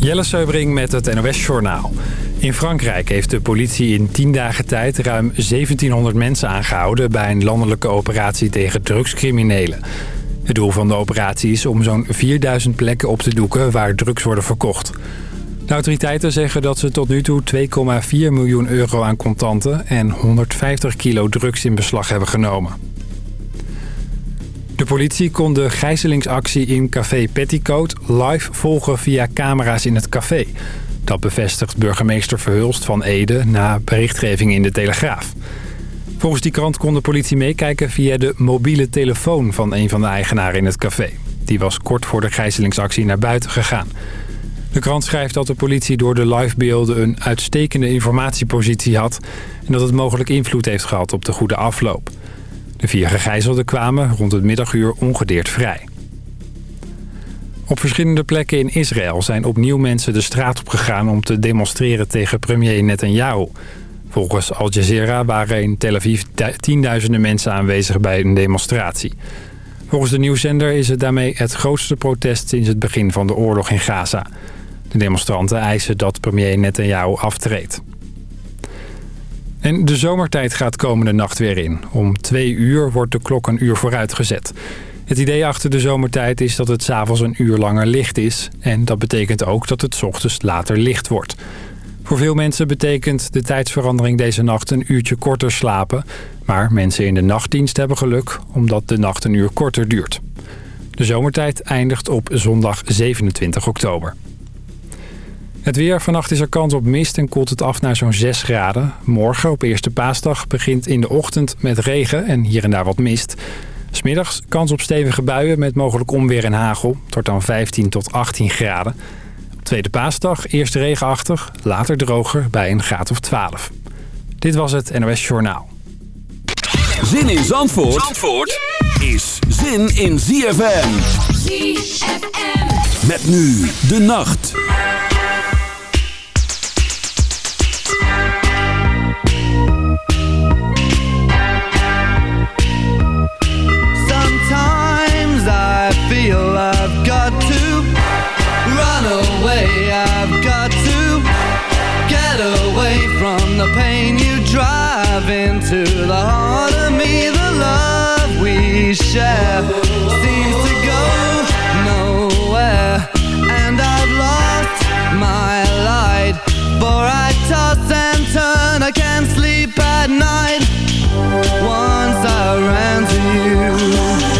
Jelle Seubring met het NOS Journaal. In Frankrijk heeft de politie in 10 dagen tijd ruim 1700 mensen aangehouden... bij een landelijke operatie tegen drugscriminelen. Het doel van de operatie is om zo'n 4000 plekken op te doeken waar drugs worden verkocht. De autoriteiten zeggen dat ze tot nu toe 2,4 miljoen euro aan contanten... en 150 kilo drugs in beslag hebben genomen. De politie kon de gijzelingsactie in Café Petticoat live volgen via camera's in het café. Dat bevestigt burgemeester Verhulst van Ede na berichtgeving in de Telegraaf. Volgens die krant kon de politie meekijken via de mobiele telefoon van een van de eigenaren in het café. Die was kort voor de gijzelingsactie naar buiten gegaan. De krant schrijft dat de politie door de livebeelden een uitstekende informatiepositie had... en dat het mogelijk invloed heeft gehad op de goede afloop. De vier gegijzelden kwamen rond het middaguur ongedeerd vrij. Op verschillende plekken in Israël zijn opnieuw mensen de straat op gegaan om te demonstreren tegen premier Netanyahu. Volgens Al Jazeera waren in Tel Aviv tienduizenden mensen aanwezig bij een demonstratie. Volgens de nieuwszender is het daarmee het grootste protest sinds het begin van de oorlog in Gaza. De demonstranten eisen dat premier Netanyahu aftreedt. En de zomertijd gaat komende nacht weer in. Om twee uur wordt de klok een uur vooruitgezet. Het idee achter de zomertijd is dat het s'avonds een uur langer licht is. En dat betekent ook dat het ochtends later licht wordt. Voor veel mensen betekent de tijdsverandering deze nacht een uurtje korter slapen. Maar mensen in de nachtdienst hebben geluk omdat de nacht een uur korter duurt. De zomertijd eindigt op zondag 27 oktober. Het weer. Vannacht is er kans op mist en koelt het af naar zo'n 6 graden. Morgen op eerste paasdag begint in de ochtend met regen en hier en daar wat mist. Smiddags kans op stevige buien met mogelijk onweer en hagel. Wordt dan 15 tot 18 graden. Op tweede paasdag eerst regenachtig, later droger bij een graad of 12. Dit was het NOS Journaal. Zin in Zandvoort, Zandvoort is zin in ZFM. ZFM. Met nu de nacht. Into. The heart of me The love we share seems to go nowhere. And I've lost my light For I toss and turn, I can't sleep at night Once I ran to you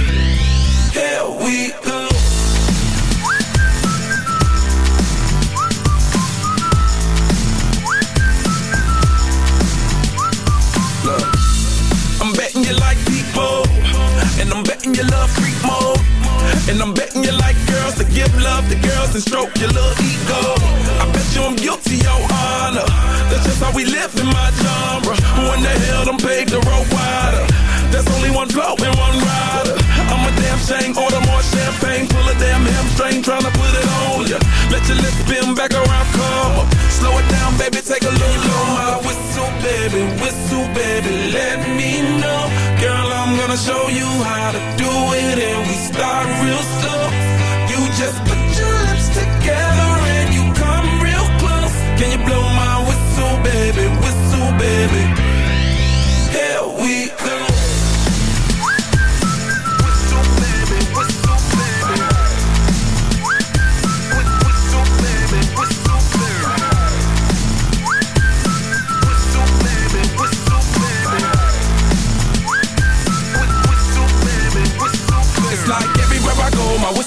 Who in my genre. When the hell paved the road wider? There's only one one rider. Damn shame, order more champagne, pull a damn hamstring, tryna put it on ya. Let your lips spin back around, come up. Slow it down, baby, take a little my whistle, baby, whistle, baby, let me know. Girl, I'm gonna show you how to do it, and we start real slow. You just put your lips together and you come real close. Can you blow my whistle, baby, whistle, baby?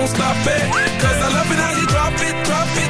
don't stop it. Cause I love it how you drop it, drop it, drop it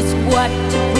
just what to prove.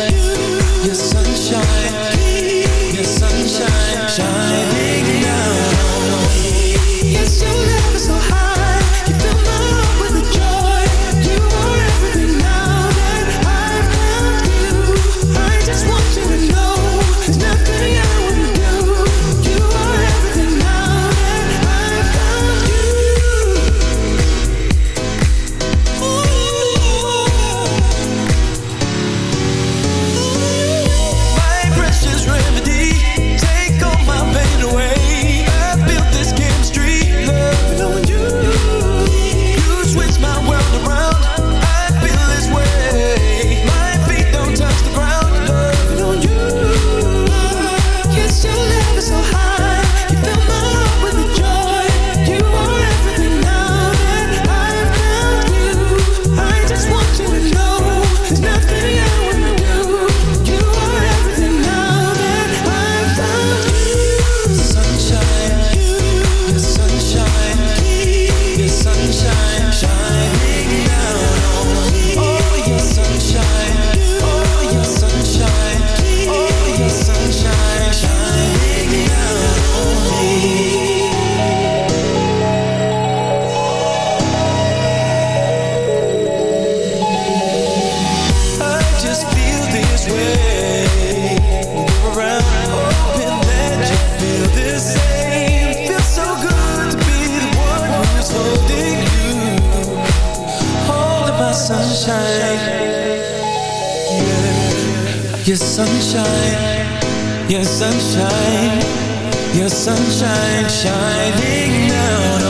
Your sunshine, your sunshine, your sunshine shining down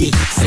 L-O-V-E.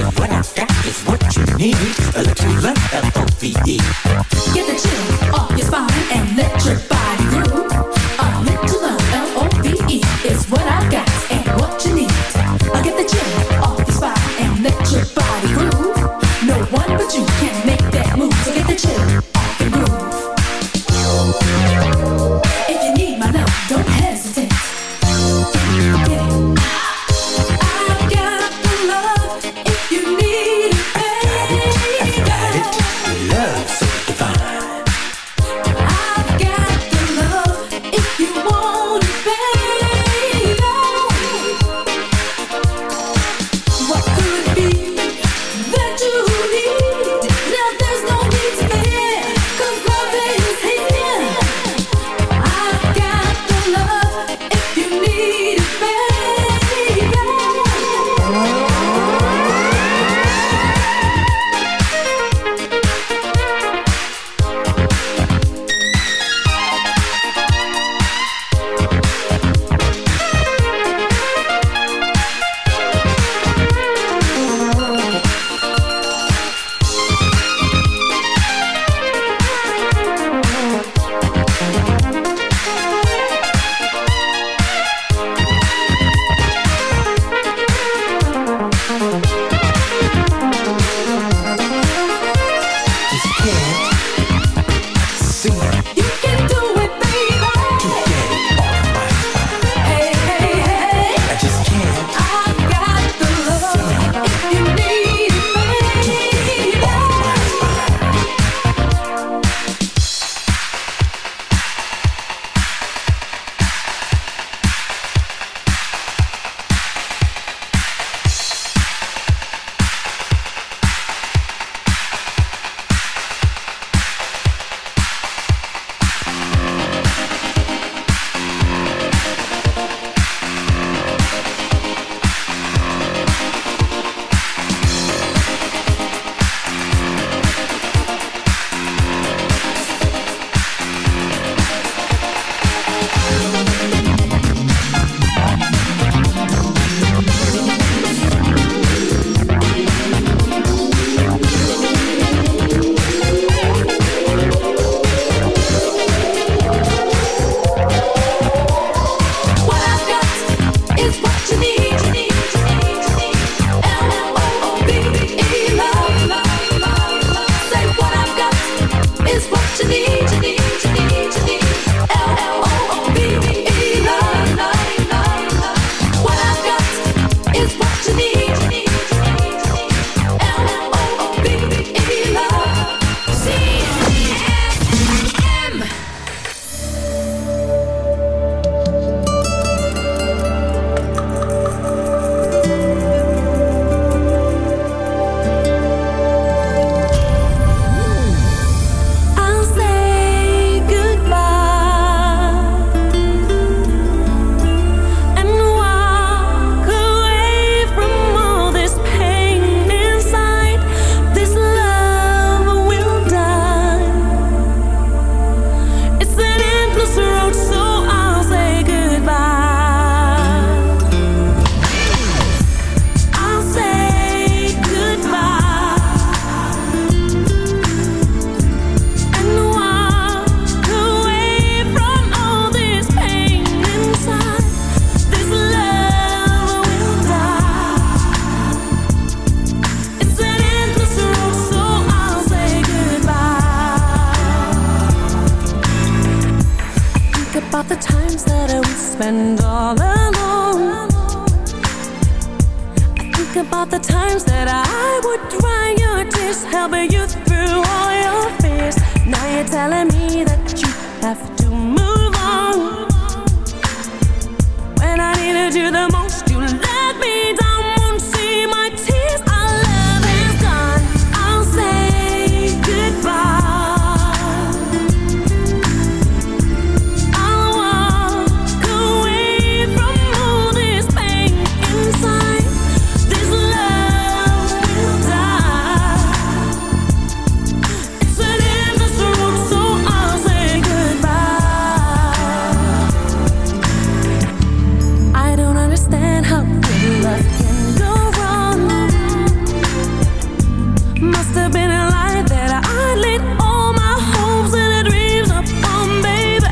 Must have been a lie that I laid all my hopes and dreams upon, baby.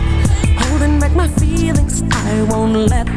Holding back my feelings, I won't let